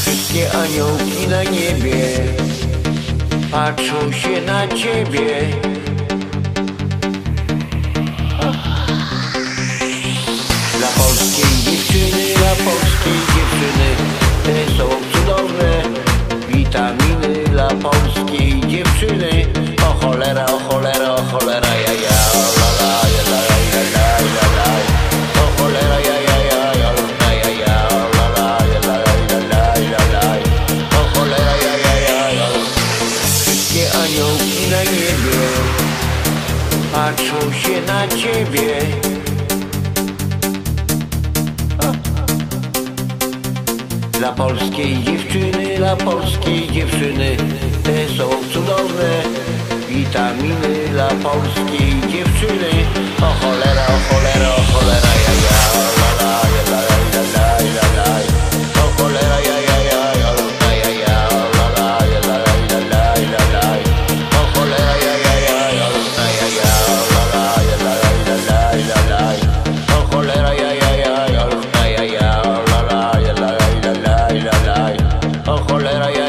Wszystkie aniołki na niebie Patrzą się na ciebie. Dla polskiej dziewczyny, dla polskiej dziewczyny Te są cudowne witaminy. Dla polskiej dziewczyny, o cholera na niebie patrzą się na ciebie. Dla polskiej dziewczyny, dla polskiej dziewczyny Te są cudowne witaminy Dla polskiej dziewczyny o cholera Oh, cholera, ya.